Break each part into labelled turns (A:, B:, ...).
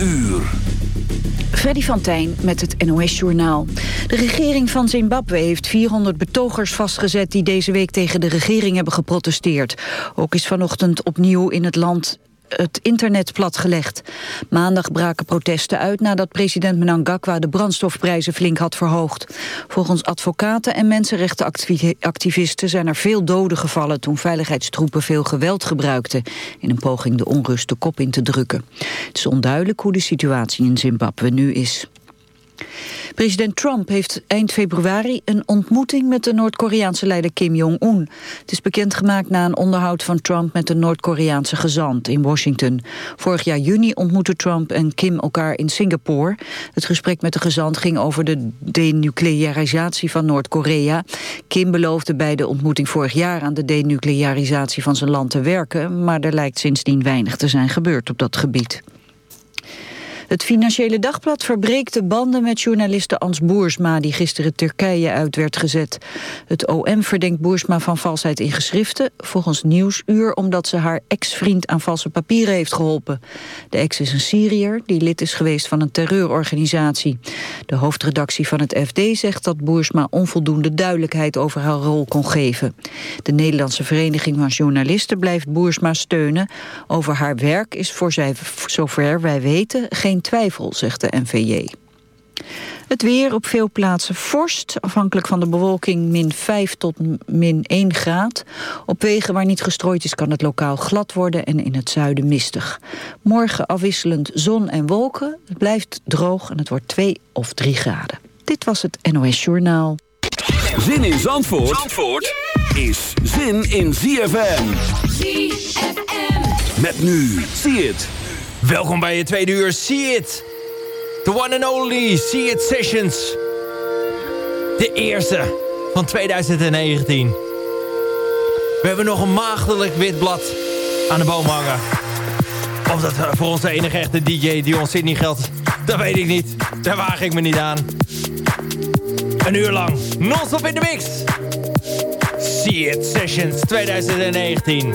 A: uur.
B: Freddy van Tijn met het NOS-journaal. De regering van Zimbabwe heeft 400 betogers vastgezet... die deze week tegen de regering hebben geprotesteerd. Ook is vanochtend opnieuw in het land het internet platgelegd. Maandag braken protesten uit nadat president Mnangagwa de brandstofprijzen flink had verhoogd. Volgens advocaten en mensenrechtenactivisten zijn er veel doden gevallen toen veiligheidstroepen veel geweld gebruikten in een poging de onrust de kop in te drukken. Het is onduidelijk hoe de situatie in Zimbabwe nu is. President Trump heeft eind februari een ontmoeting met de Noord-Koreaanse leider Kim Jong-un. Het is bekendgemaakt na een onderhoud van Trump met de Noord-Koreaanse gezant in Washington. Vorig jaar juni ontmoetten Trump en Kim elkaar in Singapore. Het gesprek met de gezant ging over de denuclearisatie van Noord-Korea. Kim beloofde bij de ontmoeting vorig jaar aan de denuclearisatie van zijn land te werken, maar er lijkt sindsdien weinig te zijn gebeurd op dat gebied. Het Financiële Dagblad verbreekt de banden met journaliste Ans Boersma... die gisteren Turkije uit werd gezet. Het OM verdenkt Boersma van valsheid in geschriften... volgens Nieuwsuur omdat ze haar ex-vriend aan valse papieren heeft geholpen. De ex is een Syriër die lid is geweest van een terreurorganisatie. De hoofdredactie van het FD zegt dat Boersma onvoldoende duidelijkheid over haar rol kon geven. De Nederlandse Vereniging van Journalisten blijft Boersma steunen. Over haar werk is voor zij, zover wij weten geen twijfel, zegt de NVJ. Het weer op veel plaatsen vorst, afhankelijk van de bewolking min 5 tot min 1 graad. Op wegen waar niet gestrooid is kan het lokaal glad worden en in het zuiden mistig. Morgen afwisselend zon en wolken, het blijft droog en het wordt 2 of 3 graden. Dit was het NOS Journaal.
A: Zin in Zandvoort, Zandvoort is zin in ZFM.
C: ZFM.
A: Met nu, zie het.
D: Welkom bij je tweede uur See It. The one and only See It Sessions. De eerste van 2019. We hebben nog een maagdelijk wit blad aan de boom hangen. Of dat voor onze enige echte DJ Dion Sydney geldt, dat weet ik niet. Daar waag ik me niet aan. Een uur lang, non-stop in de mix. See It Sessions 2019.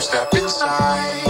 E: step inside.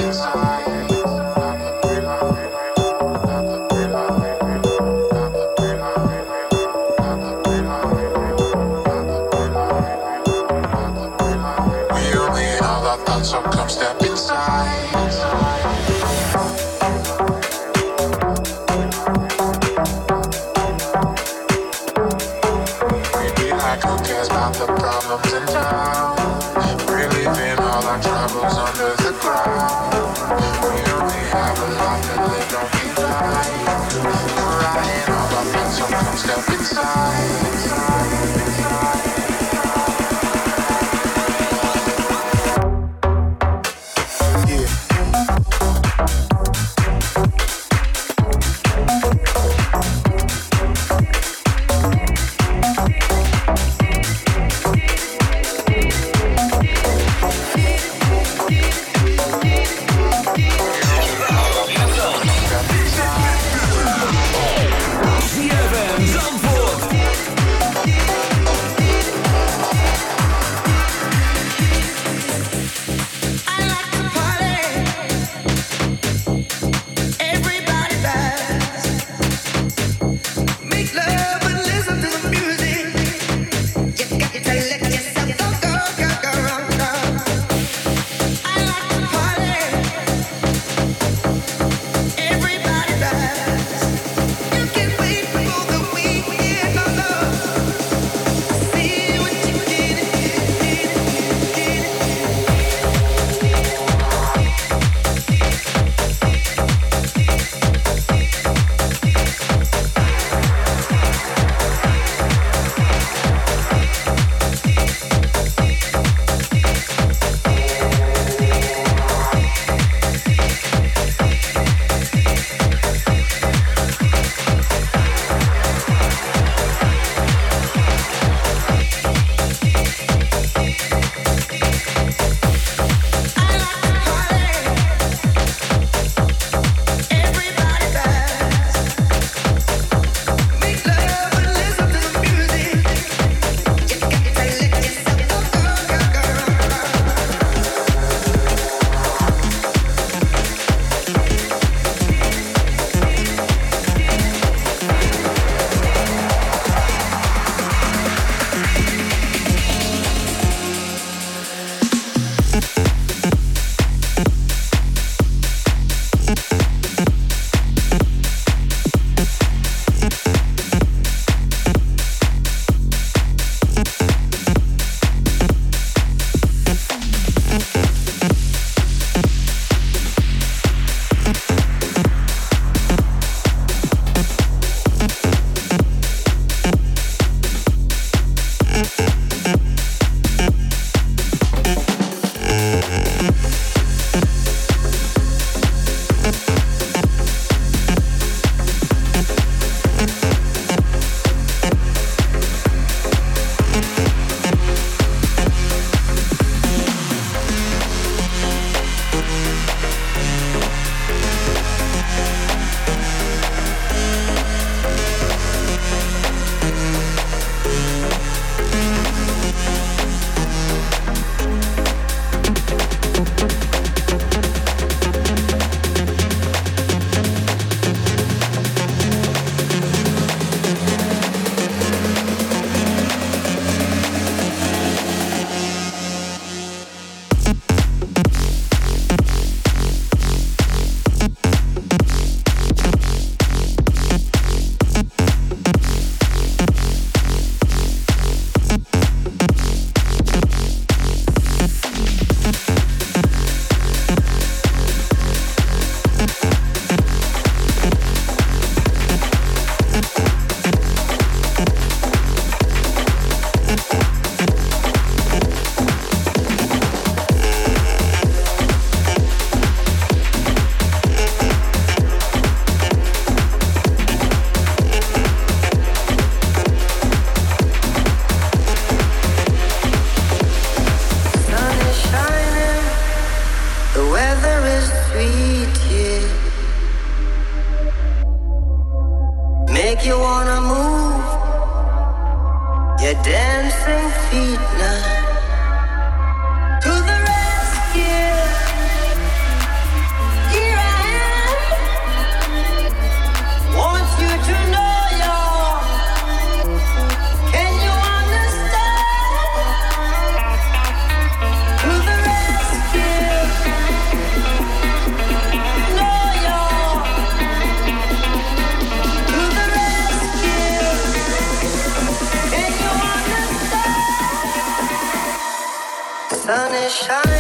E: dancing feet now. shine.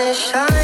E: wanna shine.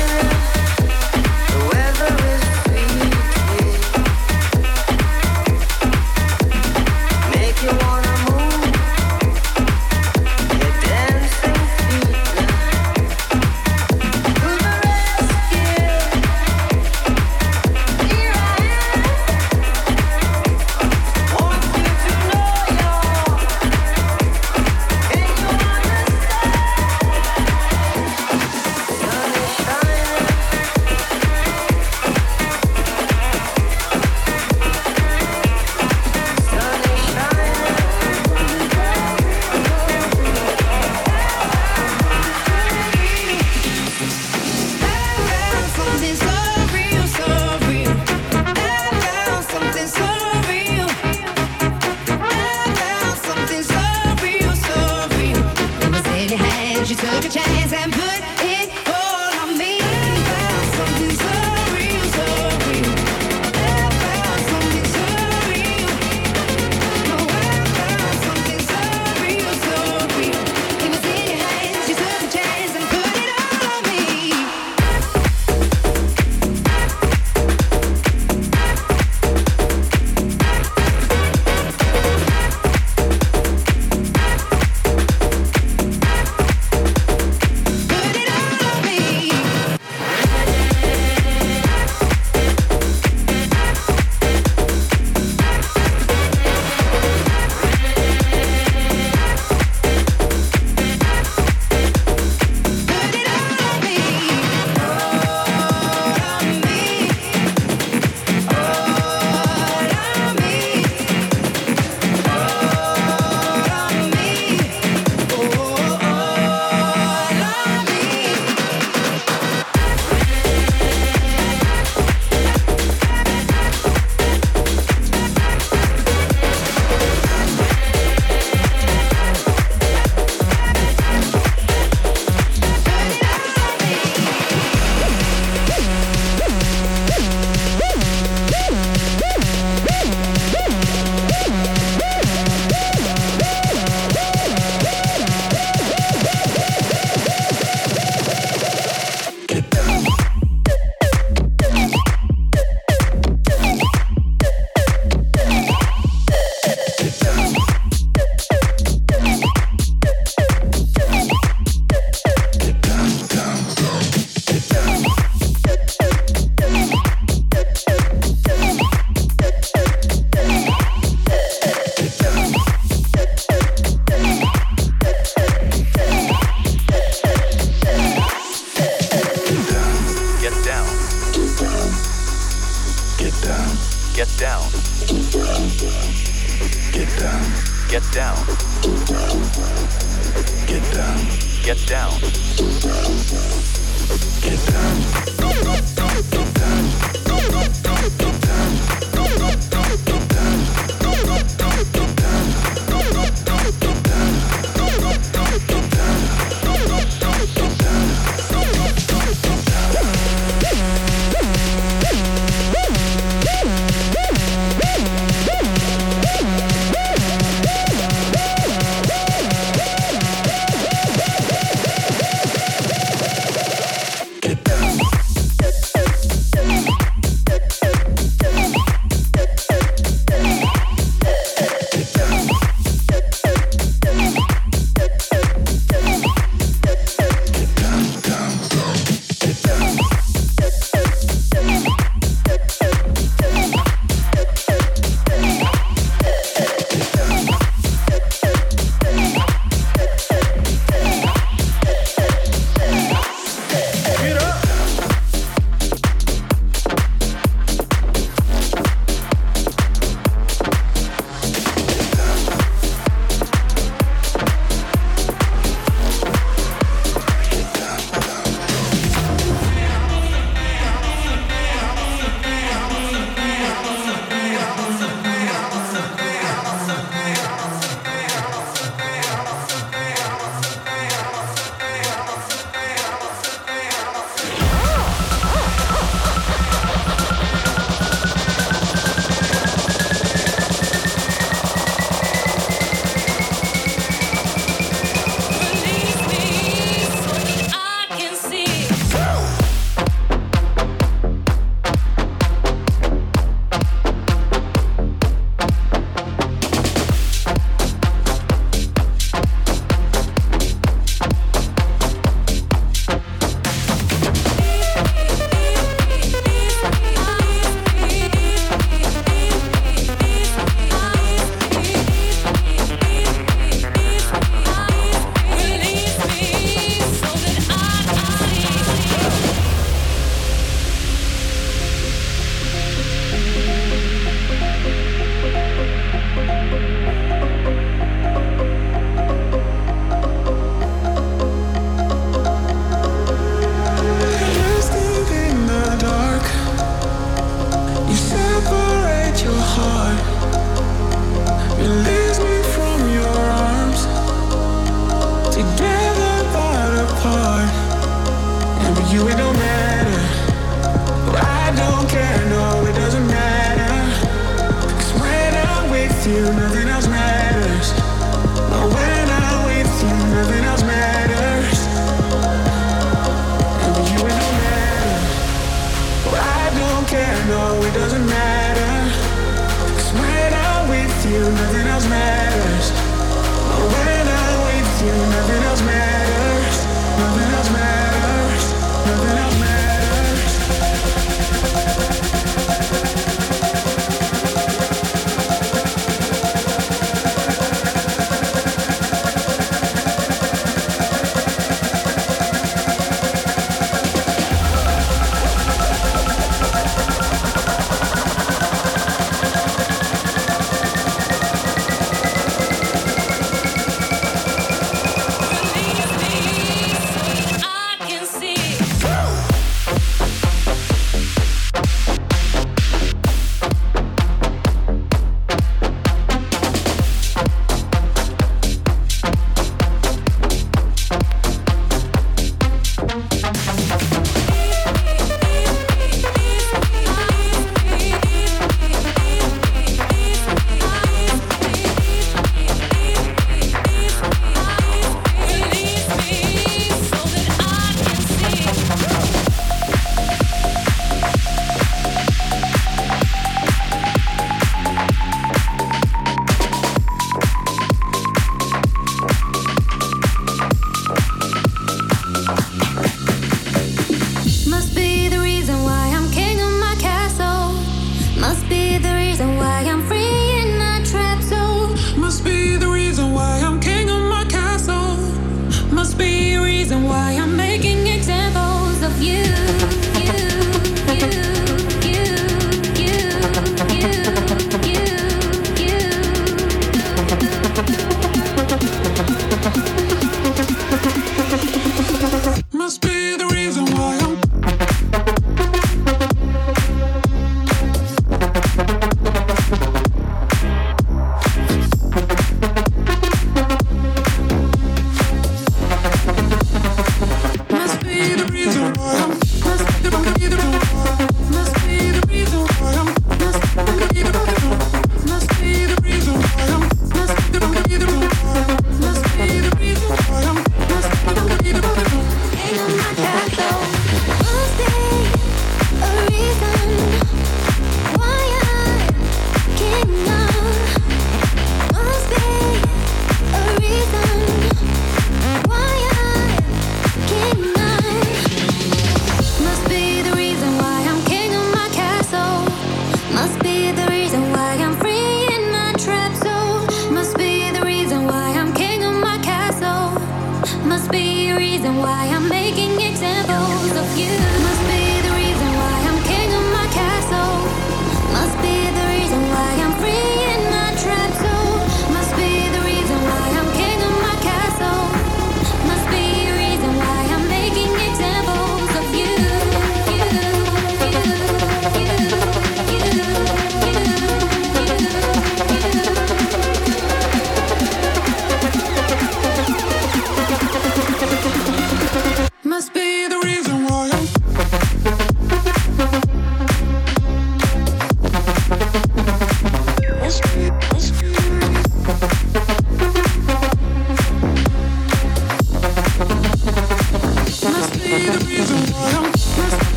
E: must be a reason why I'm making examples of you. Must be.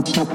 F: Thank you.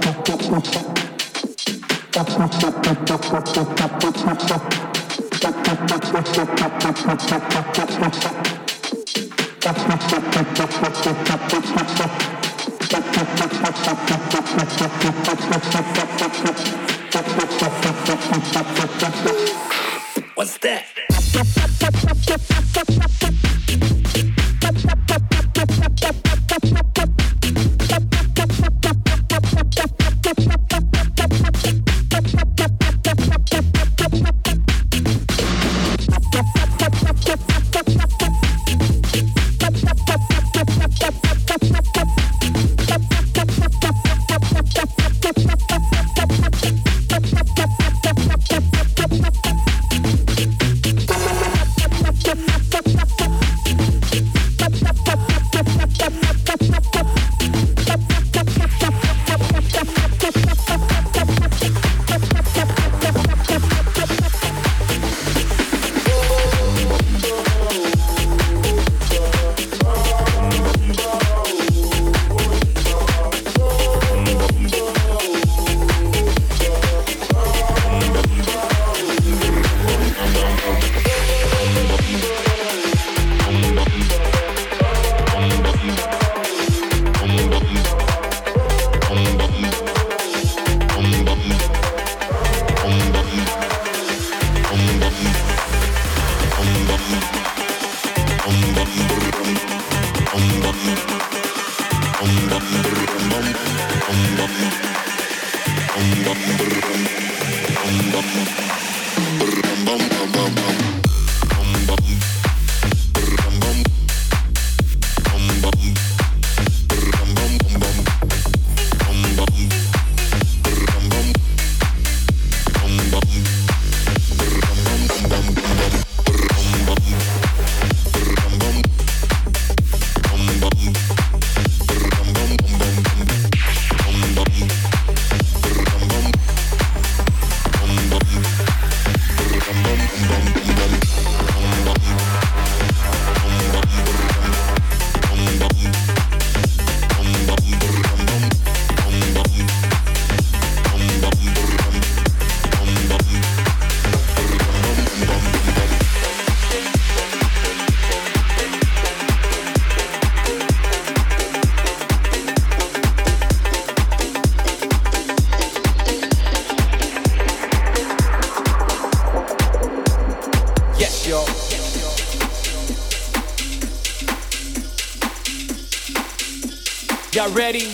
G: Ready?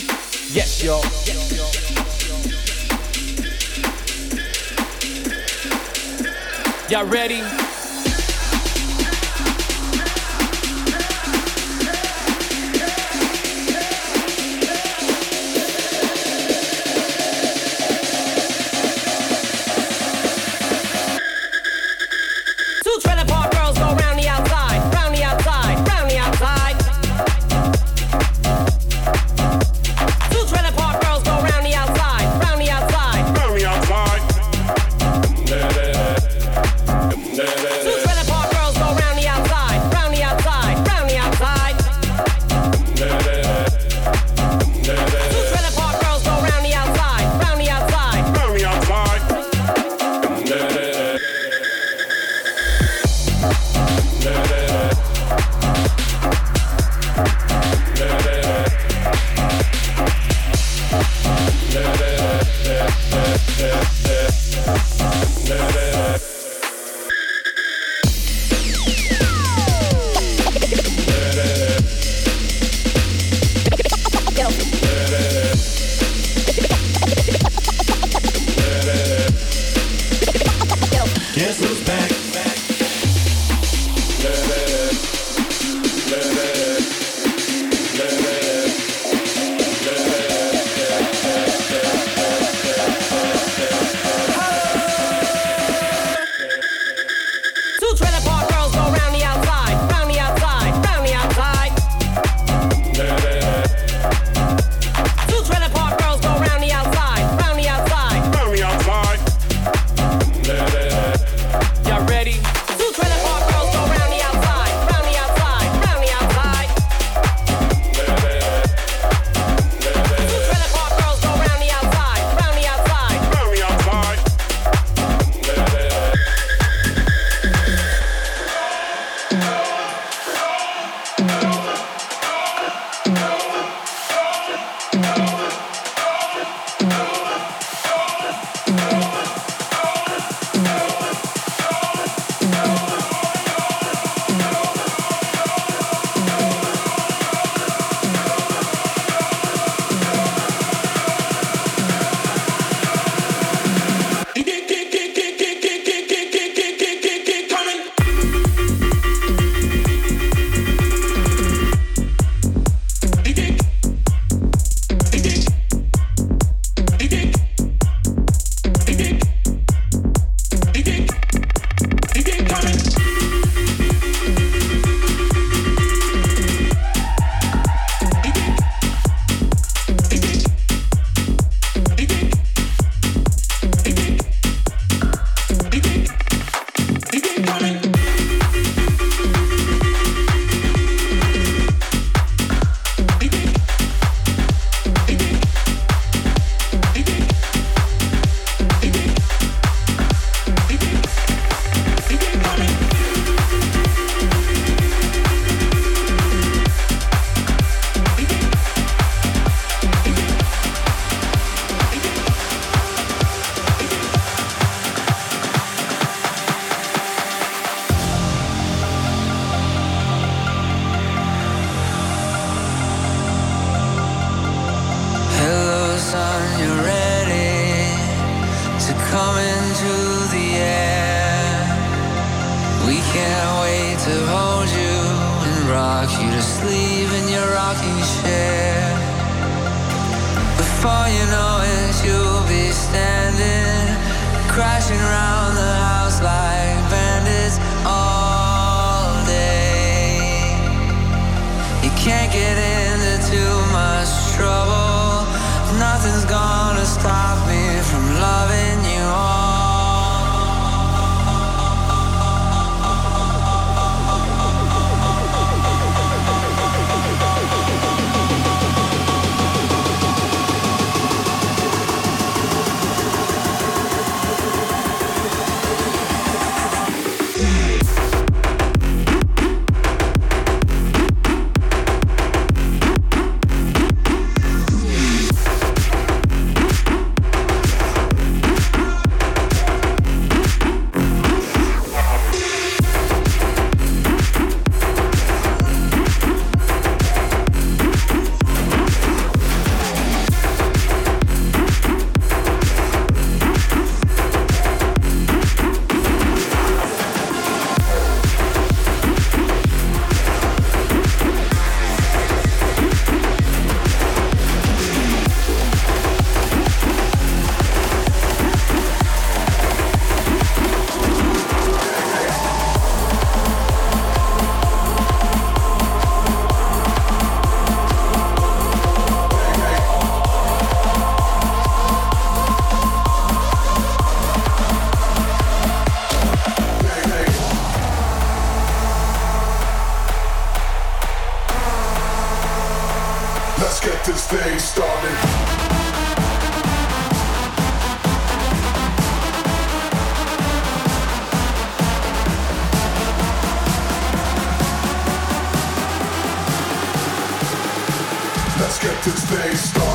G: Yes, y'all. Y'all ready?
H: coming to the air. We can't wait to
C: hold you and rock you to sleep in your rocking chair. Before you know it, you'll be standing, crashing around the house like bandits all day. You can't get this thing started. Let's get this thing started.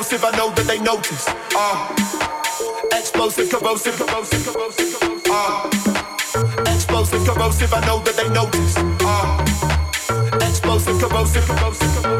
C: Corrosive, I know that they notice. Uh. Explosive, corrosive, corrosive, corrosive, corrosive. Uh. Explosive, corrosive, I know that they notice. Uh. Explosive, corrosive, corrosive, corrosive.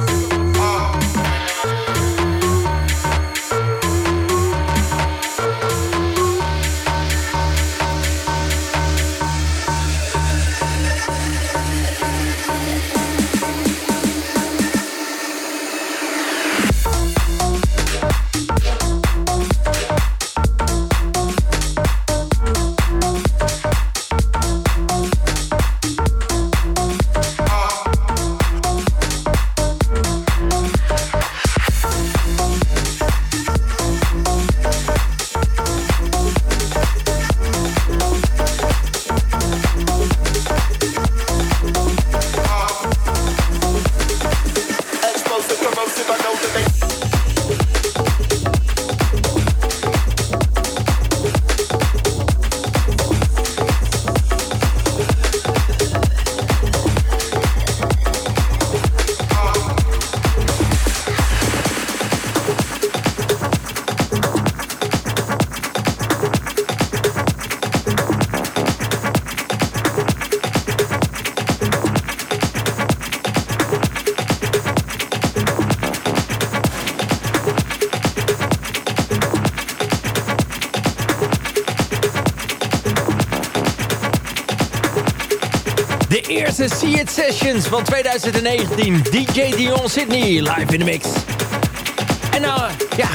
D: Eerste See It Sessions van 2019. DJ Dion Sydney, live in de mix. En nou, ja,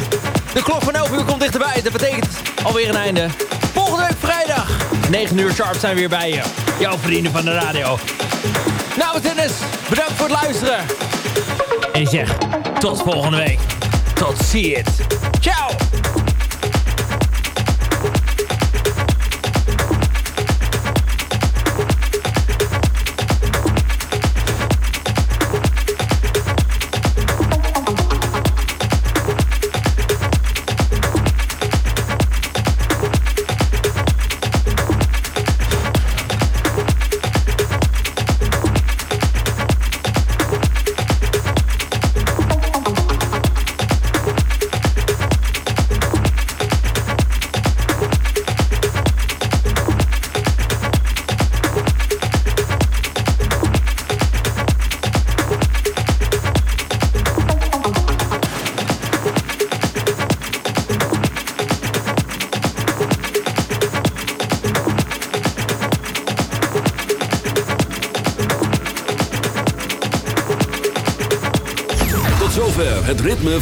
D: de klok van 11 uur komt dichterbij. Dat betekent alweer een einde. Volgende week vrijdag, 9 uur sharp zijn we weer bij je. Jouw vrienden van de radio. Nou, tennis, bedankt voor het luisteren. En zeg, tot volgende week. Tot See It. Ciao.